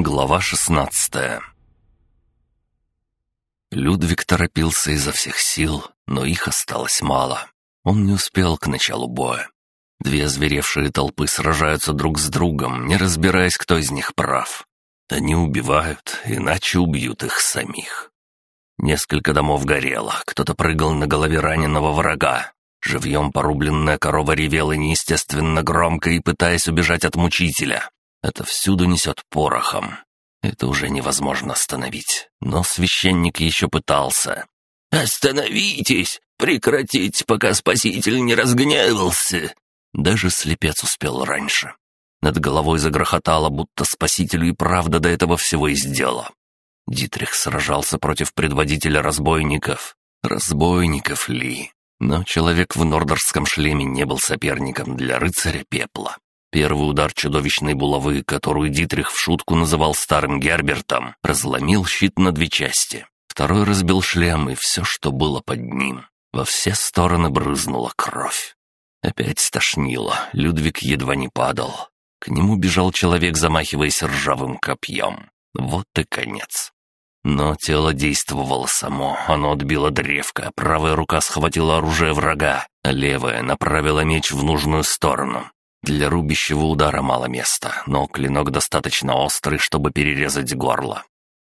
Глава шестнадцатая Людвиг торопился изо всех сил, но их осталось мало. Он не успел к началу боя. Две озверевшие толпы сражаются друг с другом, не разбираясь, кто из них прав. Они убивают, иначе убьют их самих. Несколько домов горело, кто-то прыгал на голове раненого врага. Живьем порубленная корова ревела неестественно громко и пытаясь убежать от мучителя. Это всюду несет порохом. Это уже невозможно остановить. Но священник еще пытался. «Остановитесь! Прекратить, пока спаситель не разгневался!» Даже слепец успел раньше. Над головой загрохотало, будто спасителю и правда до этого всего и сделала. Дитрих сражался против предводителя разбойников. Разбойников ли? Но человек в нордерском шлеме не был соперником для рыцаря пепла. Первый удар чудовищной булавы, которую Дитрих в шутку называл старым Гербертом, разломил щит на две части. Второй разбил шлем и все, что было под ним. Во все стороны брызнула кровь. Опять стошнило, Людвиг едва не падал. К нему бежал человек, замахиваясь ржавым копьем. Вот и конец. Но тело действовало само, оно отбило древко, правая рука схватила оружие врага, а левая направила меч в нужную сторону. Для рубящего удара мало места, но клинок достаточно острый, чтобы перерезать горло.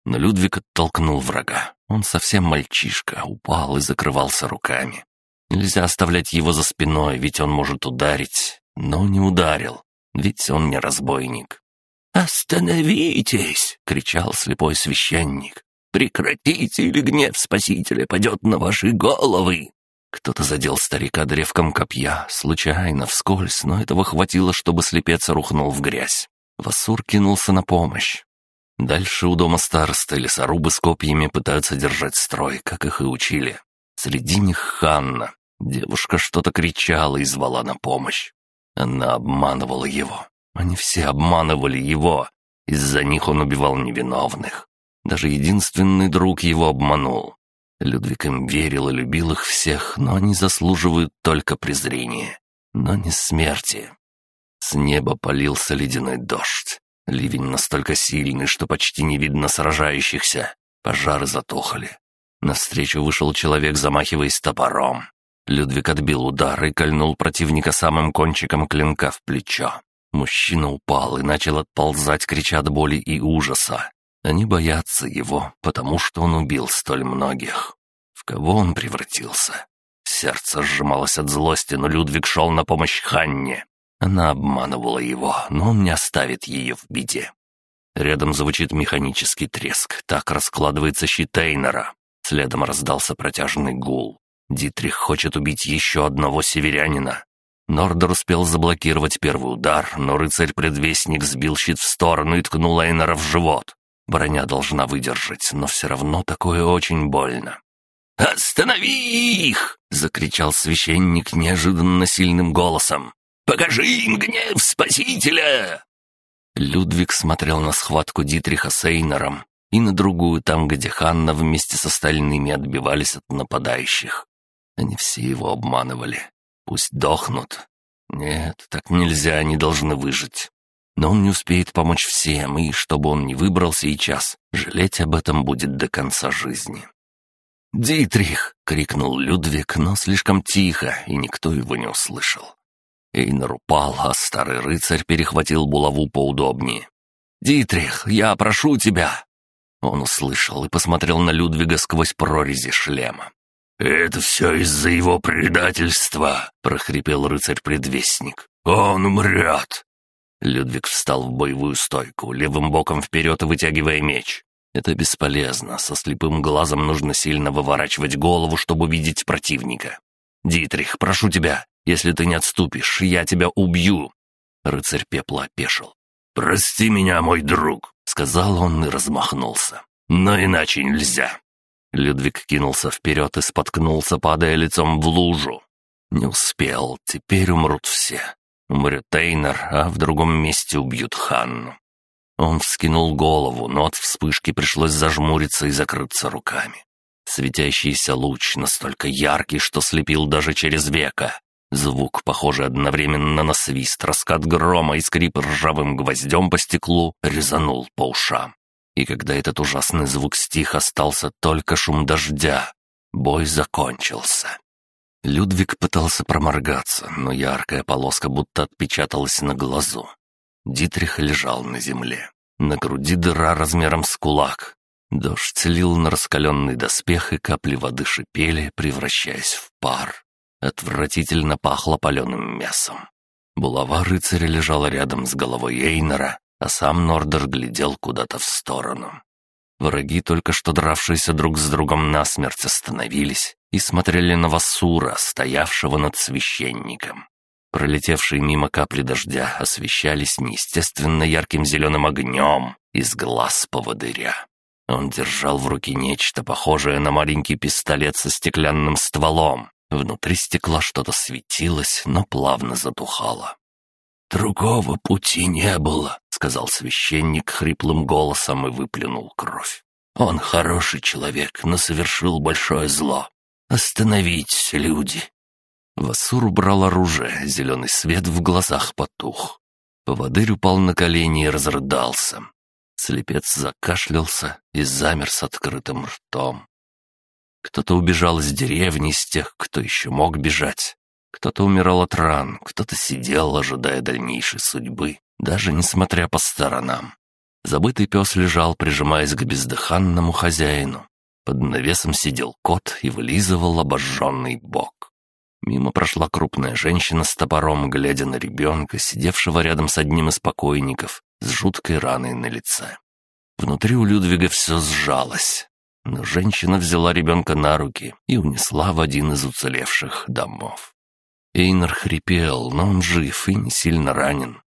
Но Людвиг оттолкнул врага. Он совсем мальчишка, упал и закрывался руками. Нельзя оставлять его за спиной, ведь он может ударить. Но не ударил, ведь он не разбойник. «Остановитесь!» — кричал слепой священник. Прекратите, или гнев Спасителя падет на ваши головы!» Кто-то задел старика древком копья, случайно, вскользь, но этого хватило, чтобы слепец рухнул в грязь. Васур кинулся на помощь. Дальше у дома старосты лесорубы с копьями пытаются держать строй, как их и учили. Среди них Ханна. Девушка что-то кричала и звала на помощь. Она обманывала его. Они все обманывали его. Из-за них он убивал невиновных. Даже единственный друг его обманул. Людвиг им верил и любил их всех, но они заслуживают только презрения, но не смерти. С неба полился ледяной дождь. Ливень настолько сильный, что почти не видно сражающихся. Пожары затухли. Навстречу вышел человек, замахиваясь топором. Людвиг отбил удар и кольнул противника самым кончиком клинка в плечо. Мужчина упал и начал отползать, крича от боли и ужаса. Они боятся его, потому что он убил столь многих. В кого он превратился? Сердце сжималось от злости, но Людвиг шел на помощь Ханне. Она обманывала его, но он не оставит ее в беде. Рядом звучит механический треск, так раскладывается щит Эйнера. Следом раздался протяжный гул. Дитрих хочет убить еще одного северянина. Нордер успел заблокировать первый удар, но рыцарь-предвестник сбил щит в сторону и ткнул Эйнера в живот. Броня должна выдержать, но все равно такое очень больно. «Останови их!» — закричал священник неожиданно сильным голосом. «Покажи им гнев Спасителя!» Людвиг смотрел на схватку Дитриха с Эйнером и на другую там, где Ханна вместе с остальными отбивались от нападающих. Они все его обманывали. Пусть дохнут. Нет, так нельзя, они должны выжить но он не успеет помочь всем, и чтобы он не выбрал сейчас, жалеть об этом будет до конца жизни. «Дитрих!» — крикнул Людвиг, но слишком тихо, и никто его не услышал. Эйнер упал, а старый рыцарь перехватил булаву поудобнее. «Дитрих, я прошу тебя!» Он услышал и посмотрел на Людвига сквозь прорези шлема. «Это все из-за его предательства!» — прохрипел рыцарь-предвестник. «Он умрет! Людвиг встал в боевую стойку, левым боком вперед вытягивая меч. Это бесполезно, со слепым глазом нужно сильно выворачивать голову, чтобы видеть противника. «Дитрих, прошу тебя, если ты не отступишь, я тебя убью!» Рыцарь пепла опешил. «Прости меня, мой друг», — сказал он и размахнулся. «Но иначе нельзя». Людвиг кинулся вперед и споткнулся, падая лицом в лужу. Не успел, теперь умрут все. Умрет Тейнер, а в другом месте убьют Ханну. Он вскинул голову, но от вспышки пришлось зажмуриться и закрыться руками. Светящийся луч настолько яркий, что слепил даже через века. Звук, похожий одновременно на свист, раскат грома и скрип ржавым гвоздем по стеклу, резанул по ушам. И когда этот ужасный звук стих, остался только шум дождя. Бой закончился. Людвиг пытался проморгаться, но яркая полоска будто отпечаталась на глазу. Дитрих лежал на земле. На груди дыра размером с кулак. Дождь лил на раскаленный доспех, и капли воды шипели, превращаясь в пар. Отвратительно пахло паленым мясом. Булава рыцаря лежала рядом с головой Эйнера, а сам Нордер глядел куда-то в сторону. Враги, только что дравшиеся друг с другом насмерть, остановились и смотрели на Васура, стоявшего над священником. Пролетевшие мимо капли дождя освещались неестественно ярким зеленым огнем из глаз поводыря. Он держал в руке нечто похожее на маленький пистолет со стеклянным стволом. Внутри стекла что-то светилось, но плавно затухало. «Другого пути не было», — сказал священник хриплым голосом и выплюнул кровь. «Он хороший человек, но совершил большое зло. Остановитесь, люди!» Васур убрал оружие, зеленый свет в глазах потух. Поводырь упал на колени и разрыдался. Слепец закашлялся и замер с открытым ртом. Кто-то убежал из деревни из тех, кто еще мог бежать. Кто-то умирал от ран, кто-то сидел, ожидая дальнейшей судьбы, даже несмотря по сторонам. Забытый пес лежал, прижимаясь к бездыханному хозяину. Под навесом сидел кот и вылизывал обожженный бок. Мимо прошла крупная женщина с топором, глядя на ребенка, сидевшего рядом с одним из покойников, с жуткой раной на лице. Внутри у Людвига все сжалось, но женщина взяла ребенка на руки и унесла в один из уцелевших домов. Эйнер хрипел, но он жив и не сильно ранен.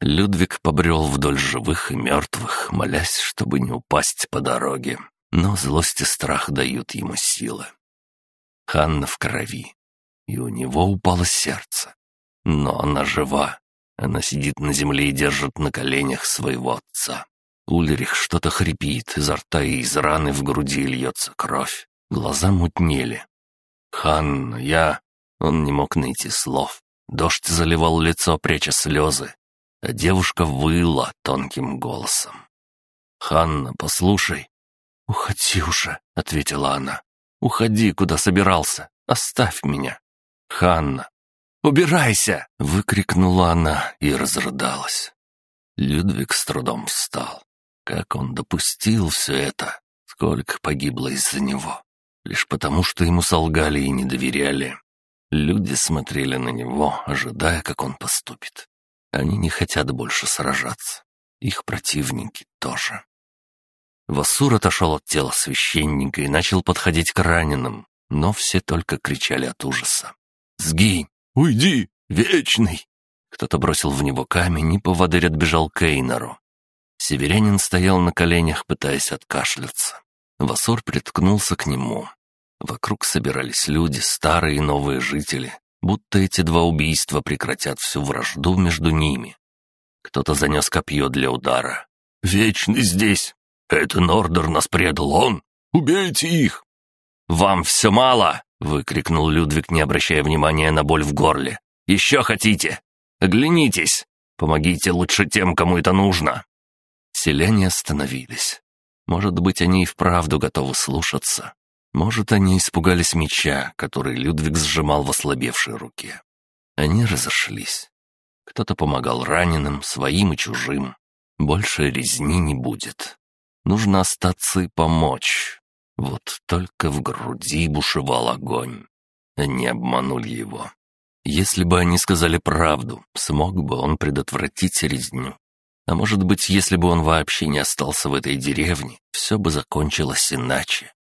Людвиг побрел вдоль живых и мертвых, молясь, чтобы не упасть по дороге. Но злость и страх дают ему силы. Ханна в крови, и у него упало сердце. Но она жива, она сидит на земле и держит на коленях своего отца. Ульрих что-то хрипит, изо рта и из раны в груди льется кровь. Глаза мутнели. «Ханна, я...» Он не мог найти слов. Дождь заливал лицо, пряча слезы. А девушка выла тонким голосом. «Ханна, послушай». «Уходи уже», — ответила она. «Уходи, куда собирался. Оставь меня». «Ханна, «Убирайся!» — выкрикнула она и разрыдалась. Людвиг с трудом встал. Как он допустил все это? Сколько погибло из-за него? Лишь потому, что ему солгали и не доверяли. Люди смотрели на него, ожидая, как он поступит. Они не хотят больше сражаться. Их противники тоже. Васур отошел от тела священника и начал подходить к раненым, но все только кричали от ужаса. «Сгинь! «Уйди, вечный!» Кто-то бросил в него камень, и поводырь отбежал к Эйнору. Северянин стоял на коленях, пытаясь откашляться. Васор приткнулся к нему. Вокруг собирались люди, старые и новые жители, будто эти два убийства прекратят всю вражду между ними. Кто-то занес копье для удара. «Вечный здесь! Это Нордер нас предал, он! Убейте их!» «Вам все мало!» — выкрикнул Людвиг, не обращая внимания на боль в горле. «Еще хотите? Оглянитесь! Помогите лучше тем, кому это нужно!» Селяне остановились. Может быть, они и вправду готовы слушаться. Может, они испугались меча, который Людвиг сжимал в ослабевшей руке. Они разошлись. Кто-то помогал раненым, своим и чужим. Больше резни не будет. Нужно остаться и помочь. Вот только в груди бушевал огонь. Они обманули его. Если бы они сказали правду, смог бы он предотвратить резню. А может быть, если бы он вообще не остался в этой деревне, все бы закончилось иначе.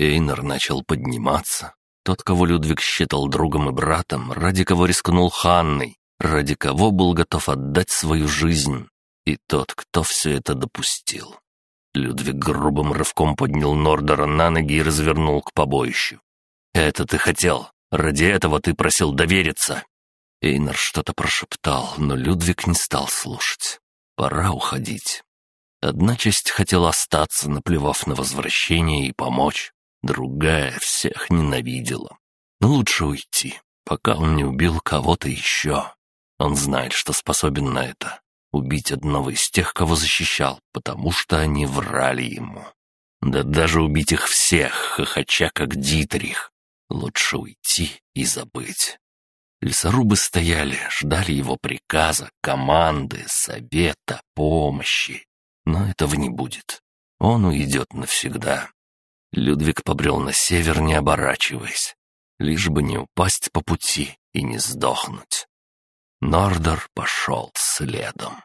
Эйнер начал подниматься. Тот, кого Людвиг считал другом и братом, ради кого рискнул Ханной, ради кого был готов отдать свою жизнь, и тот, кто все это допустил. Людвиг грубым рывком поднял Нордера на ноги и развернул к побоищу. «Это ты хотел. Ради этого ты просил довериться». Эйнар что-то прошептал, но Людвиг не стал слушать. Пора уходить. Одна часть хотела остаться, наплевав на возвращение и помочь. Другая всех ненавидела. Но лучше уйти. пока он не убил кого-то еще. Он знает, что способен на это. Убить одного из тех, кого защищал, потому что они врали ему. Да даже убить их всех, хохоча как Дитрих. Лучше уйти и забыть. Лесорубы стояли, ждали его приказа, команды, совета, помощи. Но этого не будет. Он уйдет навсегда. Людвиг побрел на север, не оборачиваясь, лишь бы не упасть по пути и не сдохнуть. Нордер пошел следом.